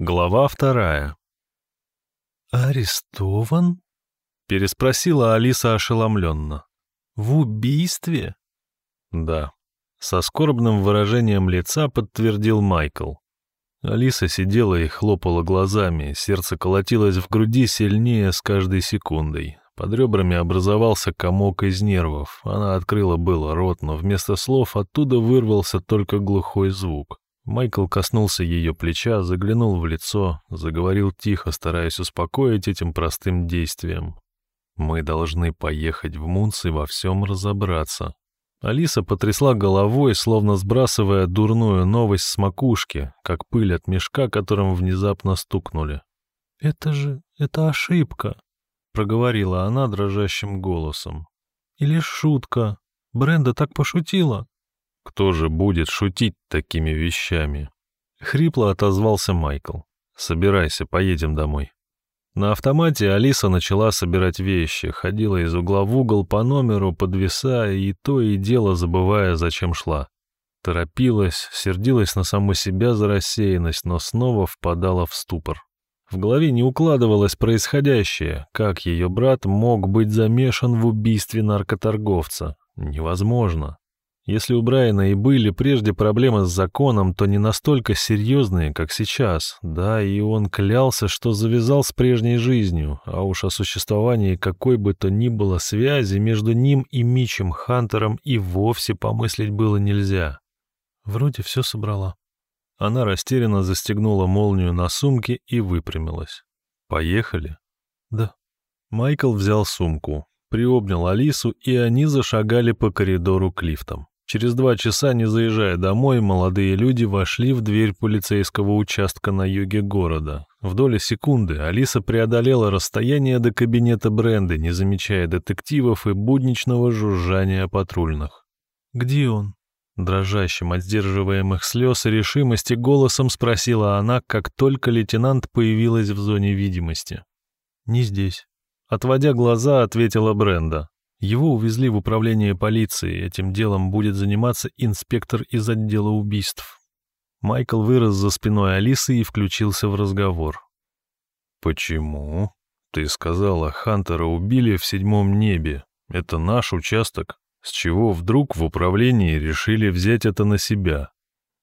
Глава вторая. «Арестован?» — переспросила Алиса ошеломленно. «В убийстве?» «Да», — со скорбным выражением лица подтвердил Майкл. Алиса сидела и хлопала глазами, сердце колотилось в груди сильнее с каждой секундой. Под ребрами образовался комок из нервов. Она открыла было рот, но вместо слов оттуда вырвался только глухой звук. Майкл коснулся ее плеча, заглянул в лицо, заговорил тихо, стараясь успокоить этим простым действием. «Мы должны поехать в Мунс и во всем разобраться». Алиса потрясла головой, словно сбрасывая дурную новость с макушки, как пыль от мешка, которым внезапно стукнули. «Это же... это ошибка», — проговорила она дрожащим голосом. «Или шутка. Бренда так пошутила». Кто же будет шутить такими вещами? Хрипло отозвался Майкл. Собирайся, поедем домой. На автомате Алиса начала собирать вещи, ходила из угла в угол по номеру, подвисая и то и дело забывая, зачем шла. Торопилась, сердилась на саму себя за рассеянность, но снова впадала в ступор. В голове не укладывалось происходящее, как ее брат мог быть замешан в убийстве наркоторговца. Невозможно. Если у Брайана и были прежде проблемы с законом, то не настолько серьезные, как сейчас. Да, и он клялся, что завязал с прежней жизнью, а уж о существовании какой бы то ни было связи между ним и Мичем Хантером и вовсе помыслить было нельзя. Вроде все собрала. Она растерянно застегнула молнию на сумке и выпрямилась. «Поехали?» «Да». Майкл взял сумку, приобнял Алису, и они зашагали по коридору к лифтам. Через два часа, не заезжая домой, молодые люди вошли в дверь полицейского участка на юге города. В доли секунды Алиса преодолела расстояние до кабинета Бренды, не замечая детективов и будничного жужжания патрульных. «Где он?» Дрожащим от сдерживаемых слез и решимости голосом спросила она, как только лейтенант появилась в зоне видимости. «Не здесь». Отводя глаза, ответила Бренда. Его увезли в управление полиции, этим делом будет заниматься инспектор из отдела убийств. Майкл вырос за спиной Алисы и включился в разговор. «Почему? Ты сказала, Хантера убили в седьмом небе. Это наш участок. С чего вдруг в управлении решили взять это на себя?»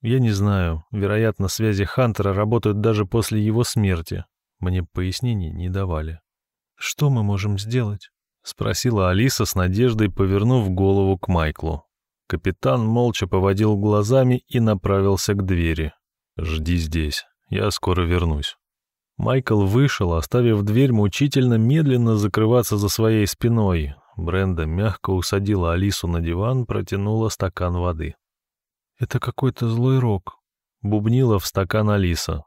«Я не знаю. Вероятно, связи Хантера работают даже после его смерти. Мне пояснений не давали. Что мы можем сделать?» — спросила Алиса с надеждой, повернув голову к Майклу. Капитан молча поводил глазами и направился к двери. «Жди здесь, я скоро вернусь». Майкл вышел, оставив дверь мучительно медленно закрываться за своей спиной. Бренда мягко усадила Алису на диван, протянула стакан воды. «Это какой-то злой рок», — бубнила в стакан Алиса.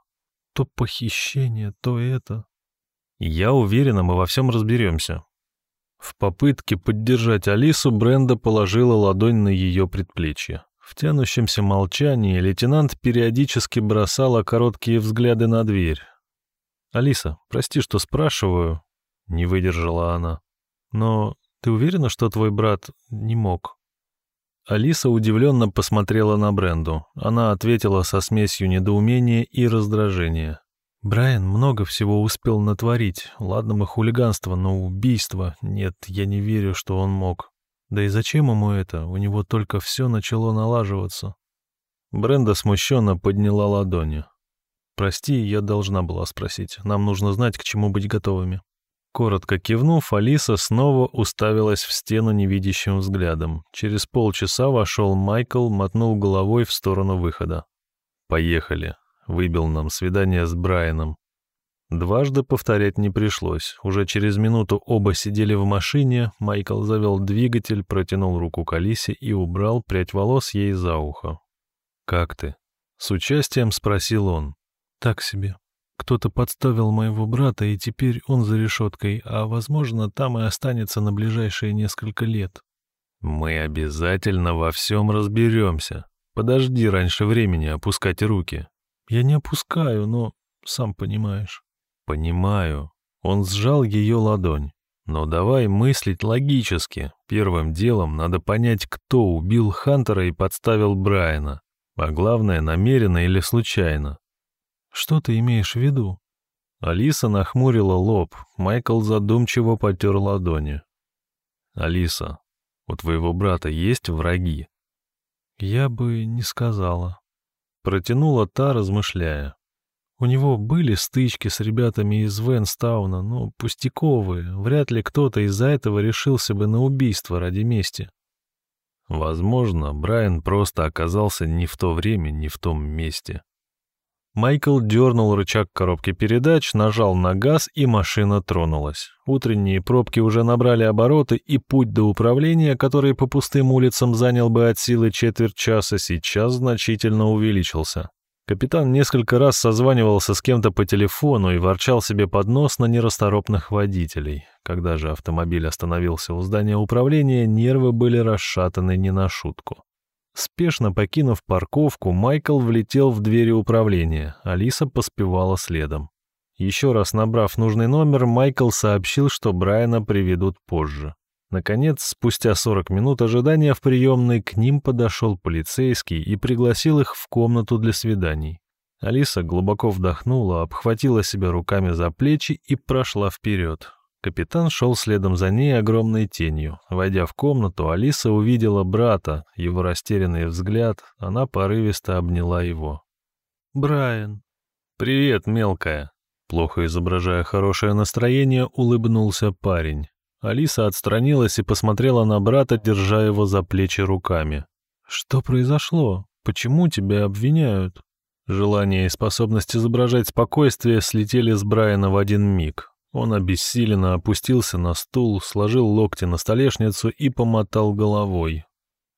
«То похищение, то это». «Я уверена, мы во всем разберемся», в попытке поддержать Алису Бренда положила ладонь на ее предплечье. В тянущемся молчании лейтенант периодически бросала короткие взгляды на дверь. «Алиса, прости, что спрашиваю», — не выдержала она. «Но ты уверена, что твой брат не мог?» Алиса удивленно посмотрела на Бренду. Она ответила со смесью недоумения и раздражения. Брайан много всего успел натворить. Ладно мы хулиганство, но убийство... Нет, я не верю, что он мог. Да и зачем ему это? У него только все начало налаживаться. Бренда смущенно подняла ладони. «Прости, я должна была спросить. Нам нужно знать, к чему быть готовыми». Коротко кивнув, Алиса снова уставилась в стену невидящим взглядом. Через полчаса вошел Майкл, мотнул головой в сторону выхода. «Поехали», выбил нам свидание с Брайаном. Дважды повторять не пришлось. Уже через минуту оба сидели в машине, Майкл завел двигатель, протянул руку к Алисе и убрал прядь волос ей за ухо. «Как ты?» — с участием спросил он. «Так себе. Кто-то подставил моего брата, и теперь он за решеткой, а, возможно, там и останется на ближайшие несколько лет». «Мы обязательно во всем разберемся. Подожди раньше времени опускать руки. Я не опускаю, но сам понимаешь. Понимаю. Он сжал ее ладонь. Но давай мыслить логически. Первым делом надо понять, кто убил Хантера и подставил Брайана. А главное, намеренно или случайно. Что ты имеешь в виду? Алиса нахмурила лоб, Майкл задумчиво потер ладони. «Алиса, у твоего брата есть враги?» «Я бы не сказала». Протянула та, размышляя. У него были стычки с ребятами из Венстауна, но пустяковые. Вряд ли кто-то из-за этого решился бы на убийство ради мести. Возможно, Брайан просто оказался не в то время, не в том месте. Майкл дернул рычаг коробки передач, нажал на газ, и машина тронулась. Утренние пробки уже набрали обороты, и путь до управления, который по пустым улицам занял бы от силы четверть часа, сейчас значительно увеличился. Капитан несколько раз созванивался с кем-то по телефону и ворчал себе под нос на нерасторопных водителей. Когда же автомобиль остановился у здания управления, нервы были расшатаны не на шутку. Спешно покинув парковку, Майкл влетел в двери управления, Алиса поспевала следом. Еще раз набрав нужный номер, Майкл сообщил, что Брайана приведут позже. Наконец, спустя 40 минут ожидания в приемной, к ним подошел полицейский и пригласил их в комнату для свиданий. Алиса глубоко вдохнула, обхватила себя руками за плечи и прошла вперед. Капитан шел следом за ней огромной тенью. Войдя в комнату, Алиса увидела брата, его растерянный взгляд, она порывисто обняла его. «Брайан». «Привет, мелкая». Плохо изображая хорошее настроение, улыбнулся парень. Алиса отстранилась и посмотрела на брата, держа его за плечи руками. «Что произошло? Почему тебя обвиняют?» Желание и способность изображать спокойствие слетели с Брайана в один миг. Он обессиленно опустился на стул, сложил локти на столешницу и помотал головой.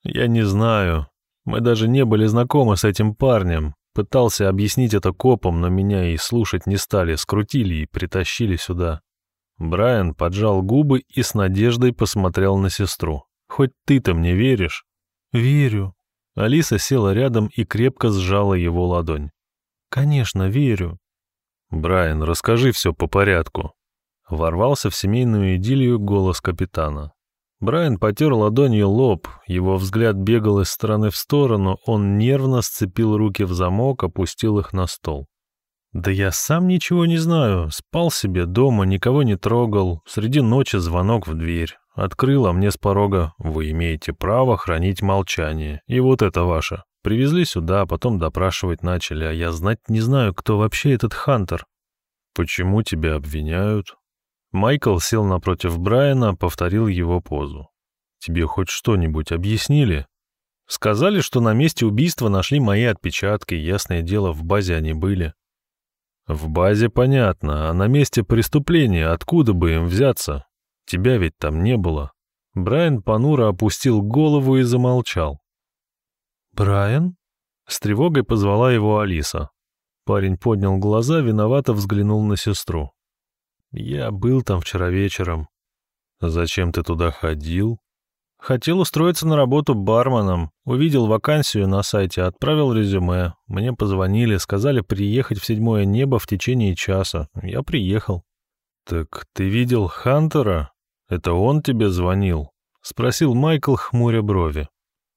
«Я не знаю. Мы даже не были знакомы с этим парнем. Пытался объяснить это копам, но меня и слушать не стали, скрутили и притащили сюда. Брайан поджал губы и с надеждой посмотрел на сестру. «Хоть ты-то мне веришь?» «Верю». Алиса села рядом и крепко сжала его ладонь. «Конечно, верю». «Брайан, расскажи все по порядку». Ворвался в семейную идиллию голос капитана. Брайан потер ладонью лоб, его взгляд бегал из стороны в сторону, он нервно сцепил руки в замок, опустил их на стол. «Да я сам ничего не знаю. Спал себе дома, никого не трогал. Среди ночи звонок в дверь. Открыла мне с порога. Вы имеете право хранить молчание. И вот это ваше. Привезли сюда, потом допрашивать начали, а я знать не знаю, кто вообще этот Хантер. Почему тебя обвиняют?» Майкл сел напротив Брайана, повторил его позу. «Тебе хоть что-нибудь объяснили?» «Сказали, что на месте убийства нашли мои отпечатки, ясное дело, в базе они были». В базе понятно, а на месте преступления откуда бы им взяться? Тебя ведь там не было. Брайан понуро опустил голову и замолчал. «Брайан?» С тревогой позвала его Алиса. Парень поднял глаза, виновато взглянул на сестру. «Я был там вчера вечером». «Зачем ты туда ходил?» Хотел устроиться на работу барменом. Увидел вакансию на сайте, отправил резюме. Мне позвонили, сказали приехать в седьмое небо в течение часа. Я приехал. «Так ты видел Хантера? Это он тебе звонил?» — спросил Майкл, хмуря брови.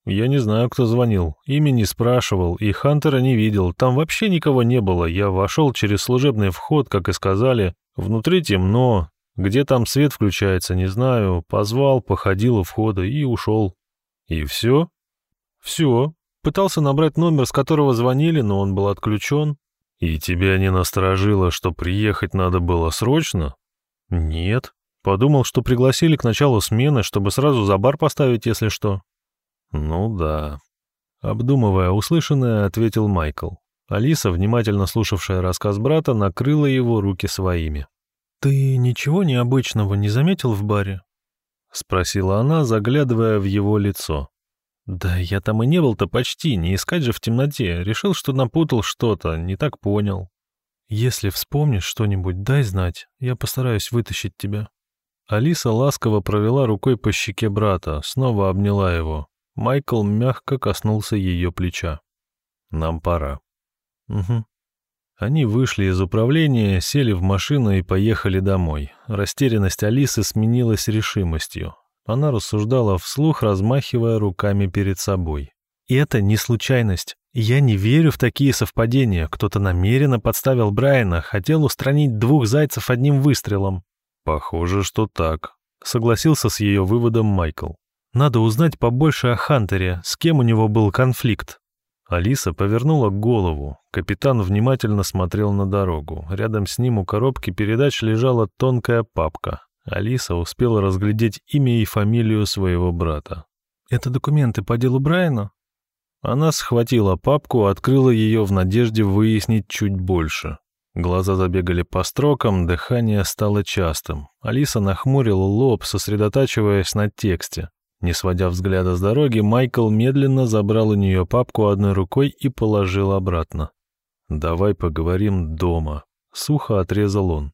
«Я не знаю, кто звонил. Имя не спрашивал, и Хантера не видел. Там вообще никого не было. Я вошел через служебный вход, как и сказали. Внутри темно, где там свет включается, не знаю. Позвал, походил у входа и ушел. И все? Все. Пытался набрать номер, с которого звонили, но он был отключен. И тебя не насторожило, что приехать надо было срочно? Нет. Подумал, что пригласили к началу смены, чтобы сразу за бар поставить, если что. Ну да. Обдумывая услышанное, ответил Майкл. Алиса, внимательно слушавшая рассказ брата, накрыла его руки своими. «Ты ничего необычного не заметил в баре?» — спросила она, заглядывая в его лицо. «Да я там и не был-то почти, не искать же в темноте. Решил, что напутал что-то, не так понял». «Если вспомнишь что-нибудь, дай знать, я постараюсь вытащить тебя». Алиса ласково провела рукой по щеке брата, снова обняла его. Майкл мягко коснулся ее плеча. «Нам пора». «Угу». Они вышли из управления, сели в машину и поехали домой. Растерянность Алисы сменилась решимостью. Она рассуждала вслух, размахивая руками перед собой. Это не случайность. Я не верю в такие совпадения. Кто-то намеренно подставил Брайана, хотел устранить двух зайцев одним выстрелом. Похоже, что так. Согласился с ее выводом Майкл. Надо узнать побольше о Хантере, с кем у него был конфликт. Алиса повернула голову. Капитан внимательно смотрел на дорогу. Рядом с ним у коробки передач лежала тонкая папка. Алиса успела разглядеть имя и фамилию своего брата. «Это документы по делу Брайана?» Она схватила папку, открыла ее в надежде выяснить чуть больше. Глаза забегали по строкам, дыхание стало частым. Алиса нахмурила лоб, сосредотачиваясь на тексте. Не сводя взгляда с дороги, Майкл медленно забрал у нее папку одной рукой и положил обратно. «Давай поговорим дома», — сухо отрезал он.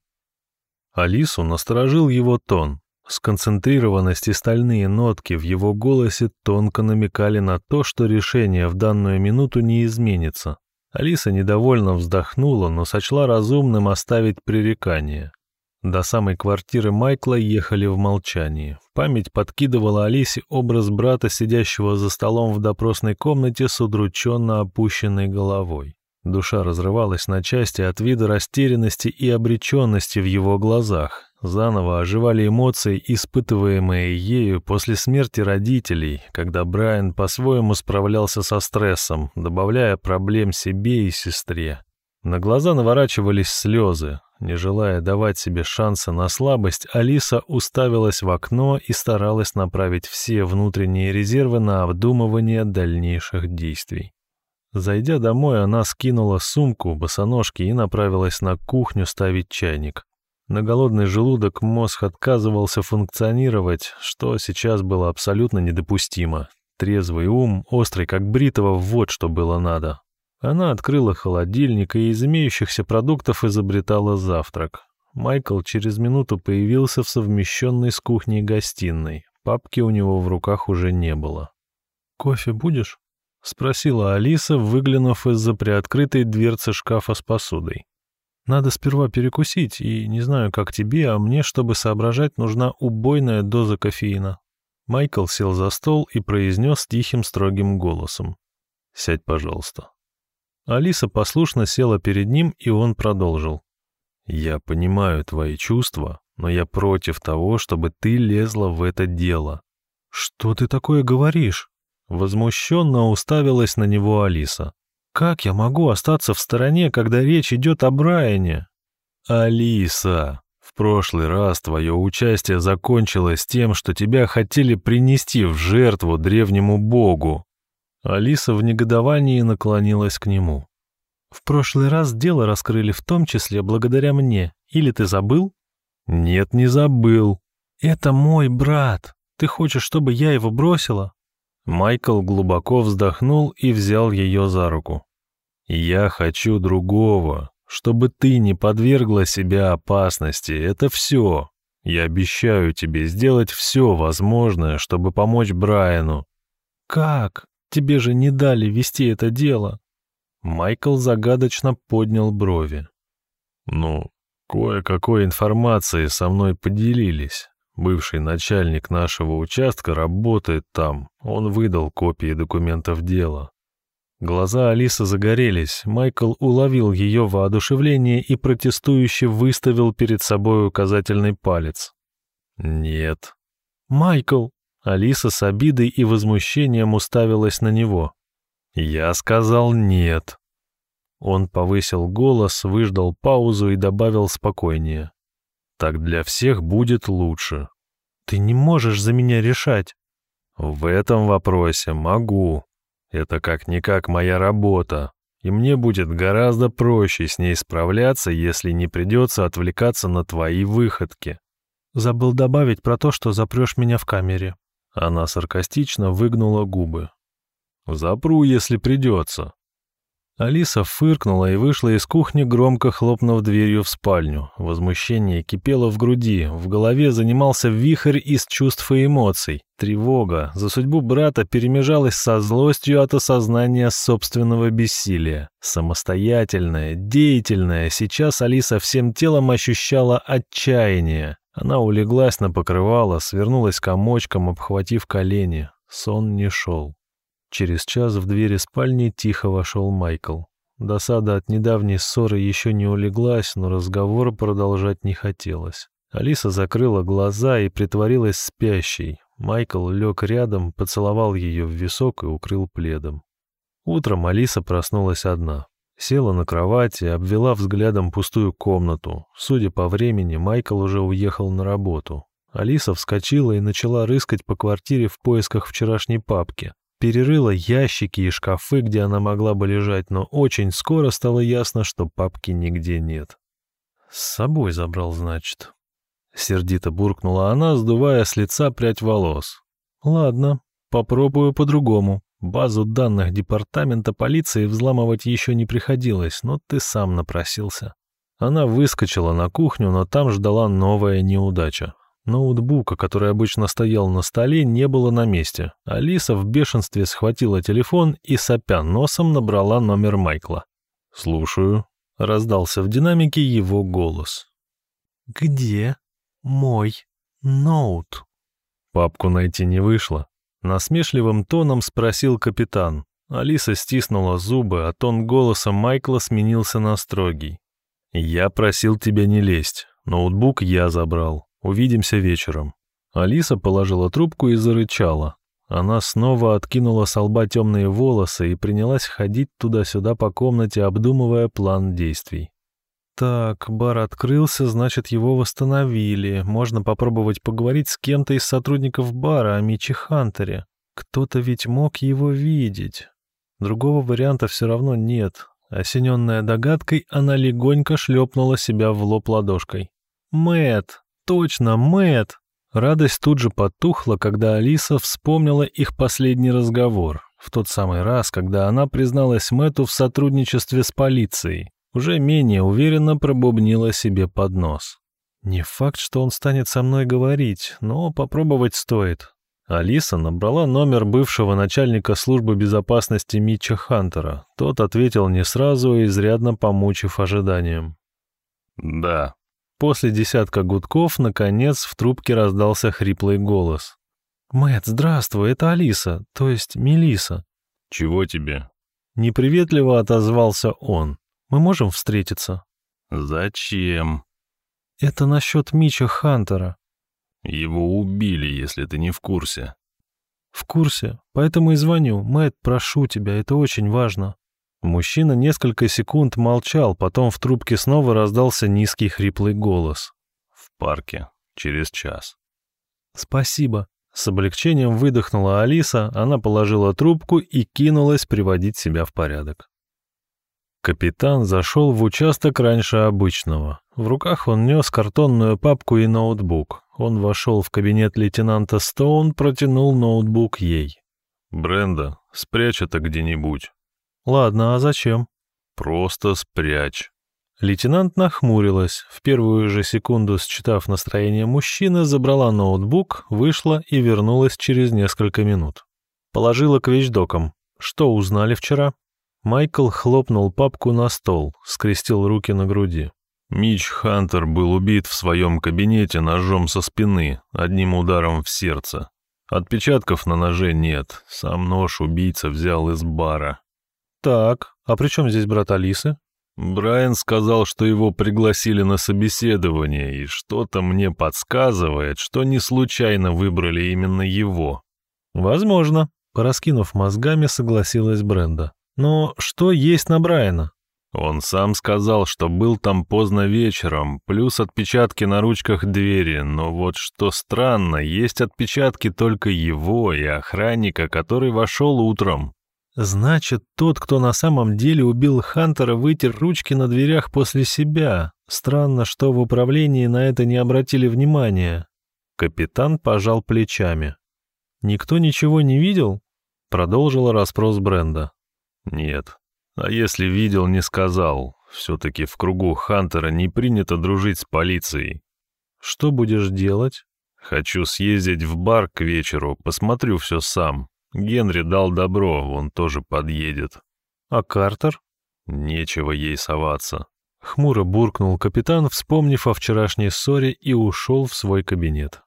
Алису насторожил его тон. Сконцентрированность и стальные нотки в его голосе тонко намекали на то, что решение в данную минуту не изменится. Алиса недовольно вздохнула, но сочла разумным оставить пререкание. До самой квартиры Майкла ехали в молчании. Память подкидывала Алисе образ брата, сидящего за столом в допросной комнате с удрученно опущенной головой. Душа разрывалась на части от вида растерянности и обреченности в его глазах. Заново оживали эмоции, испытываемые ею после смерти родителей, когда Брайан по-своему справлялся со стрессом, добавляя проблем себе и сестре. На глаза наворачивались слезы. Не желая давать себе шанса на слабость, Алиса уставилась в окно и старалась направить все внутренние резервы на обдумывание дальнейших действий. Зайдя домой, она скинула сумку, босоножки и направилась на кухню ставить чайник. На голодный желудок мозг отказывался функционировать, что сейчас было абсолютно недопустимо. Трезвый ум, острый как бритого, вот что было надо. Она открыла холодильник и из имеющихся продуктов изобретала завтрак. Майкл через минуту появился в совмещенной с кухней гостиной. Папки у него в руках уже не было. «Кофе будешь?» — спросила Алиса, выглянув из-за приоткрытой дверцы шкафа с посудой. Надо сперва перекусить, и не знаю, как тебе, а мне, чтобы соображать, нужна убойная доза кофеина». Майкл сел за стол и произнес тихим строгим голосом. «Сядь, пожалуйста». Алиса послушно села перед ним, и он продолжил. «Я понимаю твои чувства, но я против того, чтобы ты лезла в это дело». «Что ты такое говоришь?» Возмущенно уставилась на него Алиса. Как я могу остаться в стороне, когда речь идет о Брайане? Алиса, в прошлый раз твое участие закончилось тем, что тебя хотели принести в жертву древнему богу. Алиса в негодовании наклонилась к нему. В прошлый раз дело раскрыли в том числе благодаря мне. Или ты забыл? Нет, не забыл. Это мой брат. Ты хочешь, чтобы я его бросила? Майкл глубоко вздохнул и взял ее за руку. «Я хочу другого, чтобы ты не подвергла себя опасности, это все. Я обещаю тебе сделать все возможное, чтобы помочь Брайану». «Как? Тебе же не дали вести это дело». Майкл загадочно поднял брови. «Ну, кое-какой информации со мной поделились. Бывший начальник нашего участка работает там. Он выдал копии документов дела. Глаза Алисы загорелись. Майкл уловил ее воодушевление и протестующе выставил перед собой указательный палец. «Нет». «Майкл!» Алиса с обидой и возмущением уставилась на него. «Я сказал нет». Он повысил голос, выждал паузу и добавил спокойнее. Так для всех будет лучше. Ты не можешь за меня решать. В этом вопросе могу. Это как-никак моя работа. И мне будет гораздо проще с ней справляться, если не придется отвлекаться на твои выходки. Забыл добавить про то, что запрешь меня в камере. Она саркастично выгнула губы. Запру, если придется. Алиса фыркнула и вышла из кухни, громко хлопнув дверью в спальню. Возмущение кипело в груди, в голове занимался вихрь из чувств и эмоций. Тревога за судьбу брата перемежалась со злостью от осознания собственного бессилия. Самостоятельная, деятельная, сейчас Алиса всем телом ощущала отчаяние. Она улеглась на покрывало, свернулась комочком, обхватив колени. Сон не шел. Через час в двери спальни тихо вошел Майкл. Досада от недавней ссоры еще не улеглась, но разговор продолжать не хотелось. Алиса закрыла глаза и притворилась спящей. Майкл лег рядом, поцеловал ее в висок и укрыл пледом. Утром Алиса проснулась одна. Села на кровати, обвела взглядом пустую комнату. Судя по времени, Майкл уже уехал на работу. Алиса вскочила и начала рыскать по квартире в поисках вчерашней папки. Перерыла ящики и шкафы, где она могла бы лежать, но очень скоро стало ясно, что папки нигде нет. «С собой забрал, значит». Сердито буркнула она, сдувая с лица прядь волос. «Ладно, попробую по-другому. Базу данных департамента полиции взламывать еще не приходилось, но ты сам напросился». Она выскочила на кухню, но там ждала новая неудача. Ноутбука, который обычно стоял на столе, не было на месте. Алиса в бешенстве схватила телефон и, сопя носом, набрала номер Майкла. «Слушаю», — раздался в динамике его голос. «Где мой ноут?» Папку найти не вышло. Насмешливым тоном спросил капитан. Алиса стиснула зубы, а тон голоса Майкла сменился на строгий. «Я просил тебя не лезть. Ноутбук я забрал. Увидимся вечером». Алиса положила трубку и зарычала. Она снова откинула с лба темные волосы и принялась ходить туда-сюда по комнате, обдумывая план действий. «Так, бар открылся, значит, его восстановили. Можно попробовать поговорить с кем-то из сотрудников бара о Мичи Хантере. Кто-то ведь мог его видеть. Другого варианта все равно нет. Осененная догадкой, она легонько шлепнула себя в лоб ладошкой. Мэт, точно, Мэт. Радость тут же потухла, когда Алиса вспомнила их последний разговор, в тот самый раз, когда она призналась Мэту в сотрудничестве с полицией. Уже менее уверенно пробубнила себе под нос. Не факт, что он станет со мной говорить, но попробовать стоит. Алиса набрала номер бывшего начальника службы безопасности Митча Хантера. Тот ответил не сразу, изрядно помучив ожиданием. «Да», После десятка гудков, наконец, в трубке раздался хриплый голос. Мэт, здравствуй, это Алиса, то есть Мелиса. «Чего тебе?» Неприветливо отозвался он. «Мы можем встретиться?» «Зачем?» «Это насчет Мича Хантера». «Его убили, если ты не в курсе». «В курсе, поэтому и звоню. Мэт, прошу тебя, это очень важно». Мужчина несколько секунд молчал, потом в трубке снова раздался низкий хриплый голос. «В парке. Через час». «Спасибо». С облегчением выдохнула Алиса, она положила трубку и кинулась приводить себя в порядок. Капитан зашел в участок раньше обычного. В руках он нес картонную папку и ноутбук. Он вошел в кабинет лейтенанта Стоун, протянул ноутбук ей. «Бренда, спрячь это где-нибудь». «Ладно, а зачем?» «Просто спрячь». Лейтенант нахмурилась, в первую же секунду считав настроение мужчины, забрала ноутбук, вышла и вернулась через несколько минут. Положила к вещдокам. Что узнали вчера? Майкл хлопнул папку на стол, скрестил руки на груди. Мич Хантер был убит в своем кабинете ножом со спины, одним ударом в сердце. Отпечатков на ноже нет, сам нож убийца взял из бара. Так, а при чем здесь брат Алисы? Брайан сказал, что его пригласили на собеседование, и что-то мне подсказывает, что не случайно выбрали именно его. Возможно, пораскинув мозгами, согласилась Бренда. Но что есть на Брайана? Он сам сказал, что был там поздно вечером, плюс отпечатки на ручках двери, но вот что странно, есть отпечатки только его и охранника, который вошел утром. Значит, тот, кто на самом деле убил Хантера, вытер ручки на дверях после себя. Странно, что в управлении на это не обратили внимания. Капитан пожал плечами. Никто ничего не видел? Продолжила расспрос Бренда. Нет. А если видел, не сказал. Все-таки в кругу Хантера не принято дружить с полицией. Что будешь делать? Хочу съездить в бар к вечеру, посмотрю все сам. Генри дал добро, он тоже подъедет. А Картер? Нечего ей соваться. Хмуро буркнул капитан, вспомнив о вчерашней ссоре, и ушел в свой кабинет.